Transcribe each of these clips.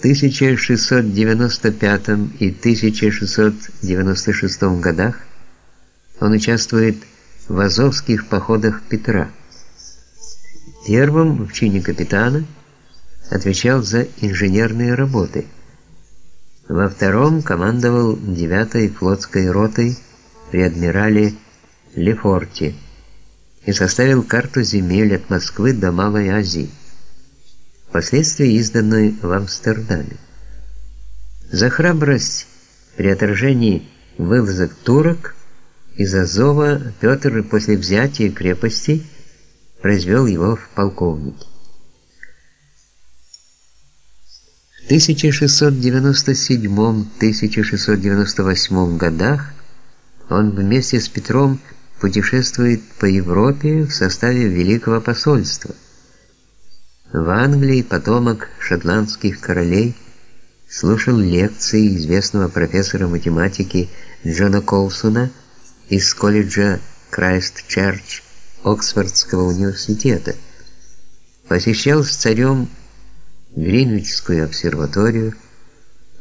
1695 и 1696 годах он участвует в азовских походах Петра. Первым в чине капитана отвечал за инженерные работы. Во втором командовал 9-й флотской ротой при адмирале Лефорте и составил карту земель от Москвы до Малой Азии, впоследствии изданную в Амстердаме. За храбрость при отражении вылазок турок из Азова Петр после взятия крепости произвел его в полковники. В 1697-1698 годах он вместе с Петром путешествует по Европе в составе Великого посольства. В Англии потомок шотландских королей слушал лекции известного профессора математики Джона Колсона из колледжа Крайст-Черч Оксфордского университета. Посещал с царем Гринвичскую обсерваторию,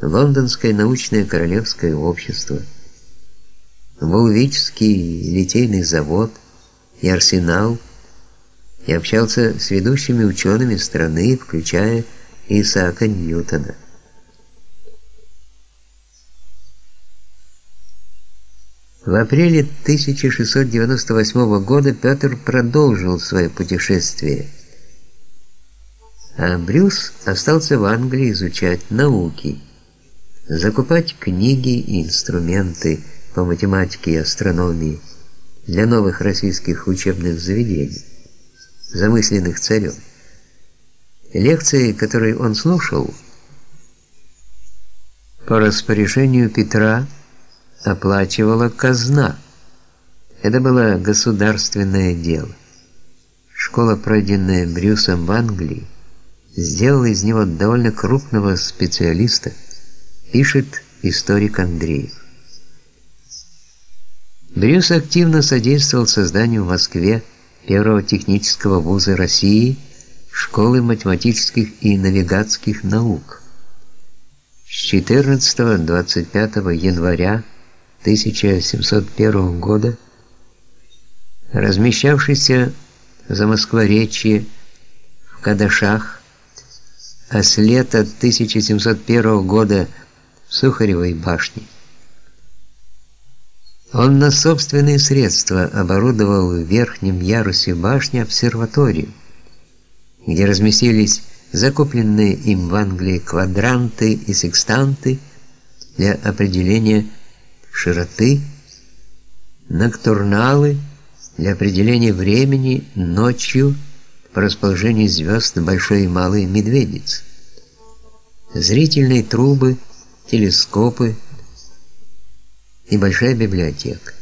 Лондонское научное королевское общество – Вулвичский литейный завод и арсенал, и общался с ведущими учеными страны, включая Исаака Ньютона. В апреле 1698 года Петр продолжил свое путешествие, а Брюс остался в Англии изучать науки, закупать книги и инструменты, по математике и астрономии для новых российских учебных заведений, замысленных царем. Лекции, которые он слушал, по распоряжению Петра оплачивала казна. Это было государственное дело. Школа, пройденная Брюсом в Англии, сделала из него довольно крупного специалиста, пишет историк Андреев. Брюс активно содействовал созданию в Москве первого технического вуза России, школы математических и навигатских наук. С 14-25 января 1701 года размещавшийся за Москворечье в Кадашах, а с лета 1701 года в Сухаревой башне он на собственные средства оборудовал в верхнем ярусе башни обсерваторию, где разместились закупленные им в Англии квадранты и секстанты для определения широты, ноктурналы для определения времени ночью по расположению звезд большой и малой медведицы, зрительные трубы, телескопы, и большая библиотека.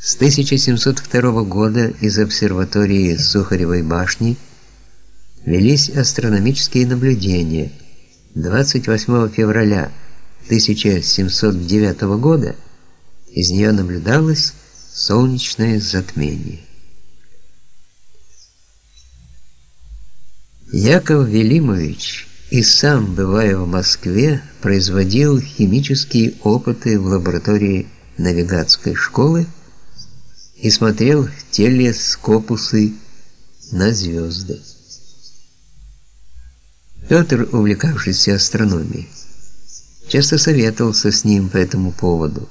С 1702 года из обсерватории Сухаревой башни велись астрономические наблюдения. 28 февраля 1709 года из нее наблюдалось солнечное затмение. Яков Велимович и сам, бывая в Москве, производил химические опыты в лаборатории навигатской школы и смотрел телескопусы на звезды. Петр, увлекавшийся астрономией, часто советовался с ним по этому поводу.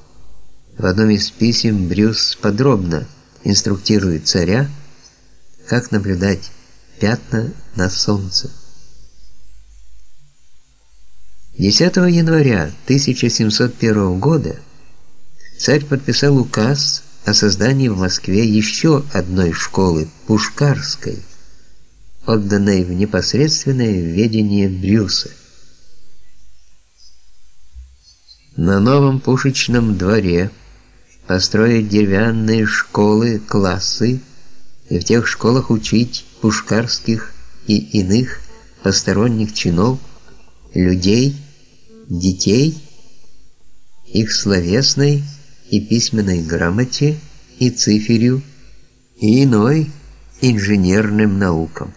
В одном из писем Брюс подробно инструктирует царя, как наблюдать пятна на солнце. 10 января 1701 года царь подписал указ о создании в Москве еще одной школы Пушкарской, отданной в непосредственное ведение Брюса. На новом пушечном дворе построить деревянные школы, классы, и в тех школах учить пушкарских и иных посторонних чинов, людей, детей, их словесной и письменной грамоте и циферю и иной инженерным наукам.